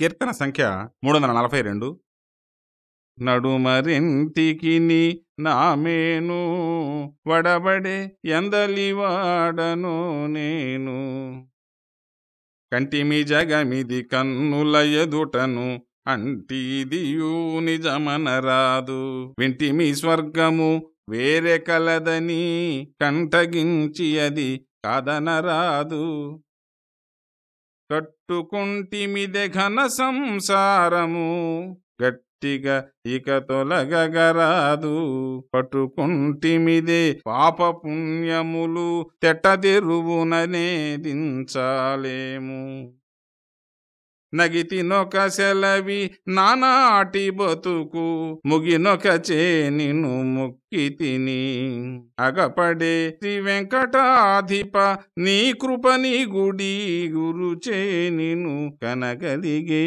కీర్తన సంఖ్య మూడు వందల నలభై రెండు. నడుమరింటికి నామేను వడబడే ఎందలివాడను నేను. కంటిమి జగమిది కన్నుల ఎదుటను అంటిదియు నిజమనరాదు. వింటిమి స్వర్గము వేరే కలదని కంటగించి అది కాదనరాదు. కట్టుకుంటిమిదె ఘన సంసారము. గట్టిగా ఇక తొలగగరాదు. పట్టుకుంటిమిదే పాప పుణ్యములు తెట్టదెరువుననే దించాలేము నగితినొక సెలవి నానాటి బతుకు. ముగినొక చేనిను ముక్కి తిని అగపడే శ్రీ వెంకటాధిప నీ కృపని గుడి గురుచే నిను కనగలిగే.